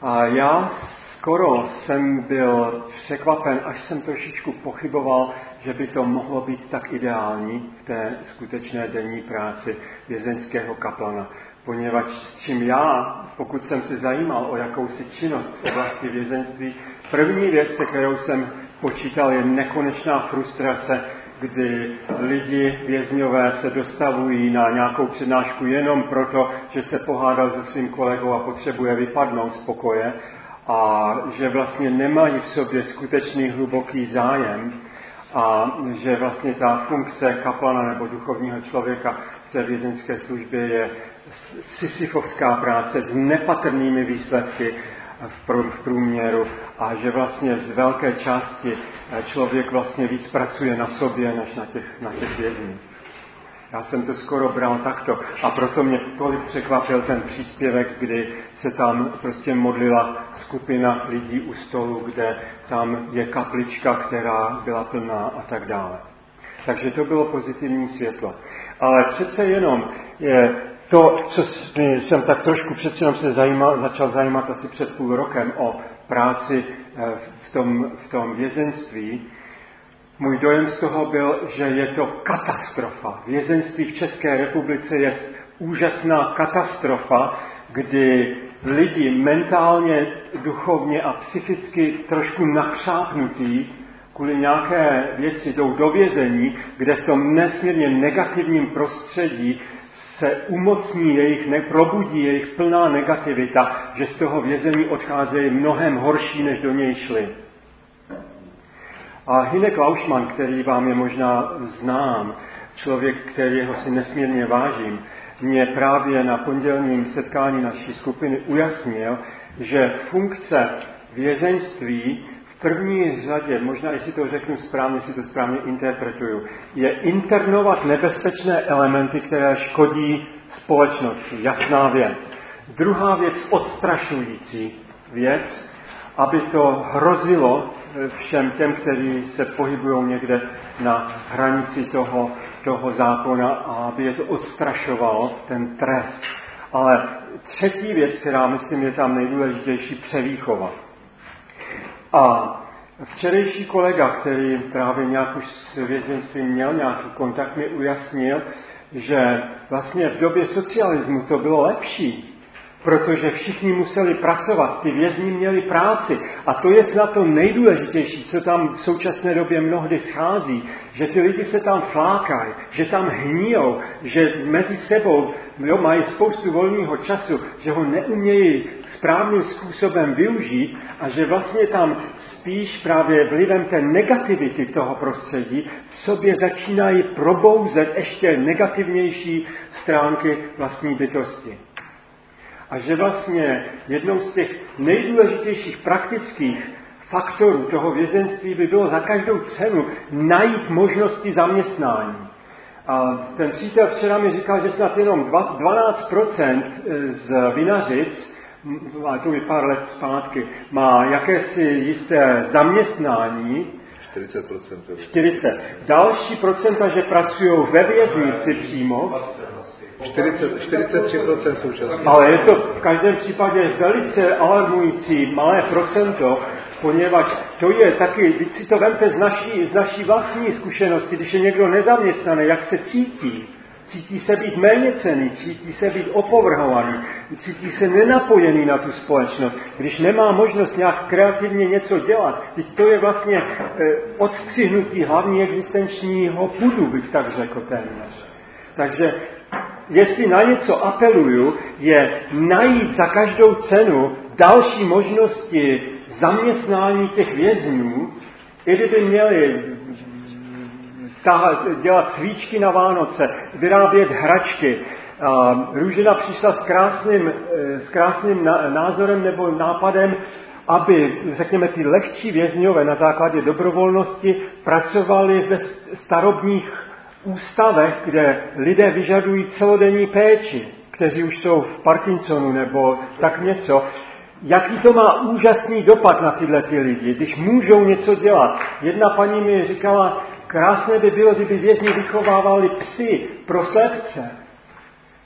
A já skoro jsem byl překvapen, až jsem trošičku pochyboval, že by to mohlo být tak ideální v té skutečné denní práci vězeňského kaplana. Poněvadž s čím já, pokud jsem se zajímal o jakousi činnost v oblasti vězeňství, první věc, se kterou jsem počítal, je nekonečná frustrace kdy lidi vězňové se dostavují na nějakou přednášku jenom proto, že se pohádal se svým kolegou a potřebuje vypadnout z pokoje a že vlastně nemají v sobě skutečný hluboký zájem a že vlastně ta funkce kaplana nebo duchovního člověka v té vězeňské službě je sisyfovská práce s nepatrnými výsledky v průměru a že vlastně z velké části eh, člověk vlastně víc pracuje na sobě, než na těch, na těch vězních. Já jsem to skoro bral takto a proto mě tolik překvapil ten příspěvek, kdy se tam prostě modlila skupina lidí u stolu, kde tam je kaplička, která byla plná a tak dále. Takže to bylo pozitivní světlo. Ale přece jenom je to, co jsem tak trošku přeci jenom se zajímal, začal zajímat asi před půl rokem o práci eh, v tom, v tom vězenství, můj dojem z toho byl, že je to katastrofa. Vězenství v České republice je úžasná katastrofa, kdy lidi mentálně, duchovně a psychicky trošku nakřápnutí kvůli nějaké věci jdou do vězení, kde v tom nesmírně negativním prostředí se umocní jejich, neprobudí jejich plná negativita, že z toho vězení odcházejí mnohem horší, než do něj šli. A Hinek Lauschmann, který vám je možná znám, člověk, kterého si nesmírně vážím, mě právě na pondělním setkání naší skupiny ujasnil, že funkce vězeňství první řadě, možná jestli to řeknu správně, jestli to správně interpretuju, je internovat nebezpečné elementy, které škodí společnosti. Jasná věc. Druhá věc, odstrašující věc, aby to hrozilo všem těm, kteří se pohybují někde na hranici toho, toho zákona a aby je to odstrašovalo, ten trest. Ale třetí věc, která myslím je tam nejdůležitější, převýchova. A včerejší kolega, který právě nějak už s vězenstvím měl nějaký kontakt, mi ujasnil, že vlastně v době socialismu to bylo lepší, protože všichni museli pracovat, ty vězni měli práci. A to je snad to nejdůležitější, co tam v současné době mnohdy schází, že ty lidi se tam flákají, že tam hníjou, že mezi sebou jo, mají spoustu volného času, že ho neumějí správným způsobem využít a že vlastně tam spíš právě vlivem té negativity toho prostředí v sobě začínají probouzet ještě negativnější stránky vlastní bytosti. A že vlastně jednou z těch nejdůležitějších praktických faktorů toho vězenství by bylo za každou cenu najít možnosti zaměstnání. A ten přítel včera mi říkal, že snad jenom 12% z vinařic, a to je pár let zpátky, má jakési jisté zaměstnání, 40%. 40. Další procenta, že pracují ve věznici přímo, 40, 43% současně. Ale je to v každém případě velice alarmující malé procento, poněvadž to je taky, když si to vemte z naší, z naší vlastní zkušenosti, když je někdo nezaměstnaný, jak se cítí, cítí se být méněcený, cítí se být opovrhovaný, cítí se nenapojený na tu společnost. Když nemá možnost nějak kreativně něco dělat, teď to je vlastně e, odstřihnutí hlavní existenčního pudu, bych tak řekl téměř. Takže jestli na něco apeluju, je najít za každou cenu další možnosti zaměstnání těch vězňů, i kdyby měli tahat, dělat svíčky na Vánoce, vyrábět hračky. Růžena přišla s krásným, e, s krásným názorem nebo nápadem, aby, řekněme, ty lehčí vězňové na základě dobrovolnosti pracovali ve starobních ústavech, kde lidé vyžadují celodenní péči, kteří už jsou v Parkinsonu nebo tak něco, jaký to má úžasný dopad na tyhle ty lidi, když můžou něco dělat. Jedna paní mi říkala, krásné by bylo, kdyby vězni vychovávali psy pro slepce.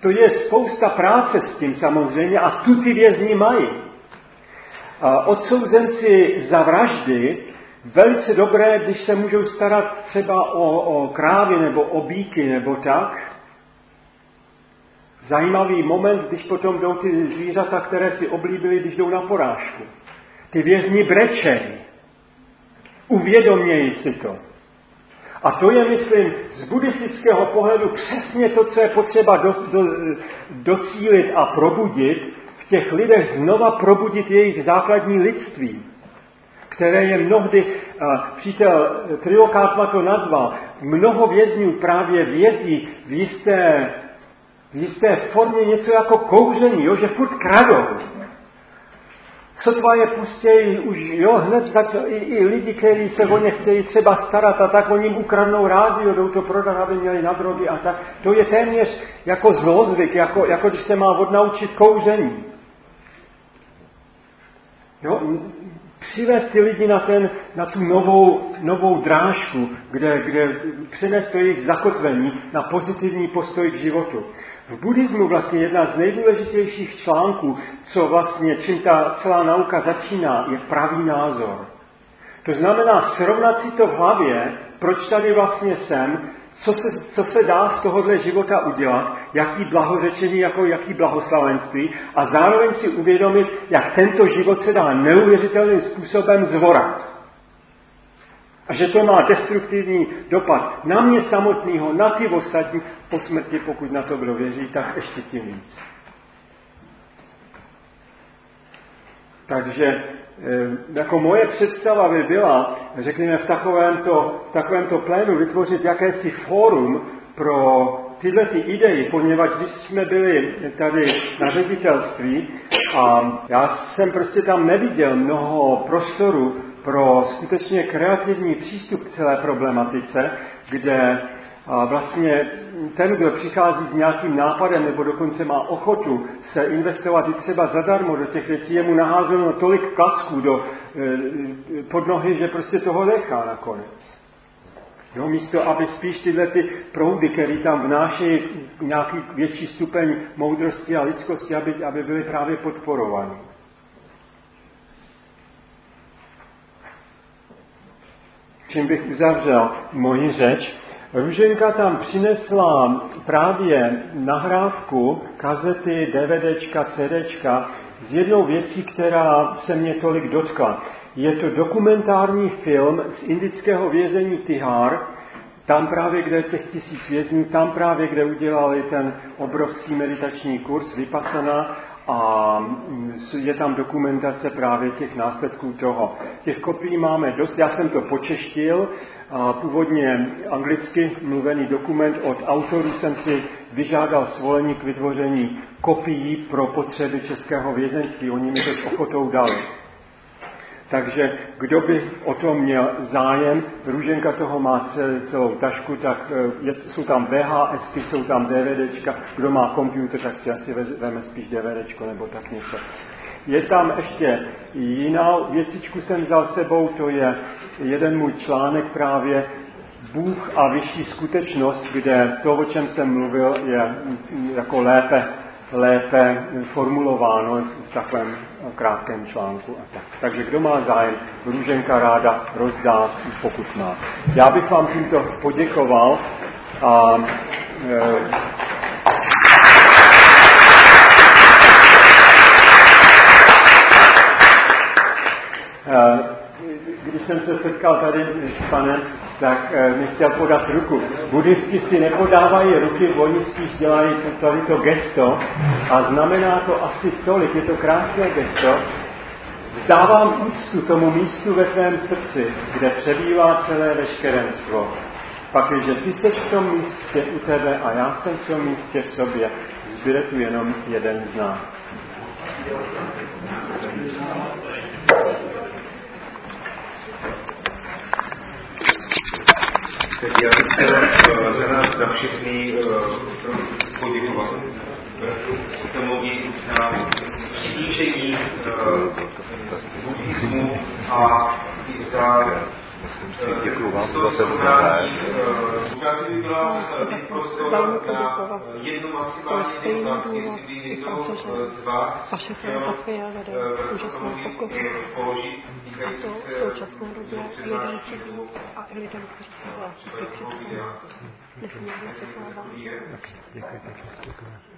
To je spousta práce s tím samozřejmě a tu ty vězni mají. A odsouzenci za vraždy velice dobré, když se můžou starat třeba o, o krávy nebo o bíky nebo tak. Zajímavý moment, když potom jdou ty zvířata, které si oblíbili, když jdou na porážku. Ty vězni brečejí. Uvědomějí si to. A to je, myslím, z buddhistického pohledu přesně to, co je potřeba do, do, docílit a probudit, v těch lidech znova probudit jejich základní lidství které je mnohdy, přítel Trilokátma to nazval, mnoho vězňů právě vězí v jisté, v jisté formě něco jako kouření, jo, že furt kradou. Sotva je pustějí, už jo, hned začal, i, i lidi, kteří se o ně chtějí třeba starat a tak oni jim ukradnou rádio, jdou to prodat, aby měli na drogy a tak. To je téměř jako zlozvyk, jako, jako když se má odnaučit kouření. Jo, přivést ty lidi na, ten, na tu novou, novou drážku, kde, kde přinést to jejich zakotvení na pozitivní postoj k životu. V buddhismu vlastně jedna z nejdůležitějších článků, co vlastně, čím ta celá nauka začíná, je pravý názor. To znamená srovnat si to v hlavě, proč tady vlastně jsem, co se, co se dá z tohohle života udělat, jaký blahořečení, jako jaký blahoslavenství a zároveň si uvědomit, jak tento život se dá neuvěřitelným způsobem zvorat. A že to má destruktivní dopad na mě samotného, na ty ostatní, po smrti, pokud na to kdo věří, tak ještě tím víc. Takže eh, jako moje představa by byla, řekněme, v takovémto, v takovémto plénu vytvořit jakési fórum pro tyhle ty idei, poněvadž když jsme byli tady na ředitelství a já jsem prostě tam neviděl mnoho prostoru pro skutečně kreativní přístup k celé problematice, kde vlastně ten, kdo přichází s nějakým nápadem nebo dokonce má ochotu se investovat i třeba zadarmo do těch věcí, je mu naházeno tolik klacků do, e, pod nohy, že prostě toho nechá nakonec. Jo, místo, aby spíš tyhle ty proudy, které tam vnášejí nějaký větší stupeň moudrosti a lidskosti, aby, aby byly právě podporovány. Čím bych uzavřel moji řeč, Ruženka tam přinesla právě nahrávku, kazety, DVDčka, CDčka s jednou věcí, která se mě tolik dotkla. Je to dokumentární film z indického vězení Tihar, tam právě, kde je těch tisíc vězňů, tam právě, kde udělali ten obrovský meditační kurz Vypasana a je tam dokumentace právě těch následků toho. Těch kopií máme dost, já jsem to počeštil, původně anglicky mluvený dokument od autorů jsem si vyžádal svolení k vytvoření kopií pro potřeby českého vězenství. Oni mi to s ochotou dali. Takže kdo by o tom měl zájem, Růženka toho má celou tašku, tak eh, je, jsou tam VHS, jsou tam DVDčka, kdo má počítač, tak si asi vezme spíš DVDčko nebo tak něco. Je tam ještě jiná věcičku jsem vzal sebou, to je jeden můj článek právě Bůh a vyšší skutečnost, kde to, o čem jsem mluvil, je jako lépe lépe formulováno v takovém krátkém článku. A tak. Takže kdo má zájem, Růženka ráda rozdá, pokud má. Já bych vám tímto poděkoval a e, e Když jsem se setkal tady s panem tak eh, mi chtěl podat ruku. Buddhisti si nepodávají ruky, oni spíš dělají tady to gesto a znamená to asi tolik, je to krásné gesto. Vzdávám úctu tomu místu ve tvém srdci, kde přebývá celé veškerenstvo. Pak, že ty seš v tom místě u tebe a já jsem v tom místě v sobě, zbyde tu jenom jeden z nás. Tak já bych chtěl za nás za všechny poděkovat tomu i za přiblížení buddhismu a i za Děkuji vám za vaše filozofie vede úžasné a to v současné době lidem chybí a i lidem, kteří se hlásí ke křesťanství. Nesmírně překládá. Děkuji, děkuji.